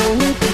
Only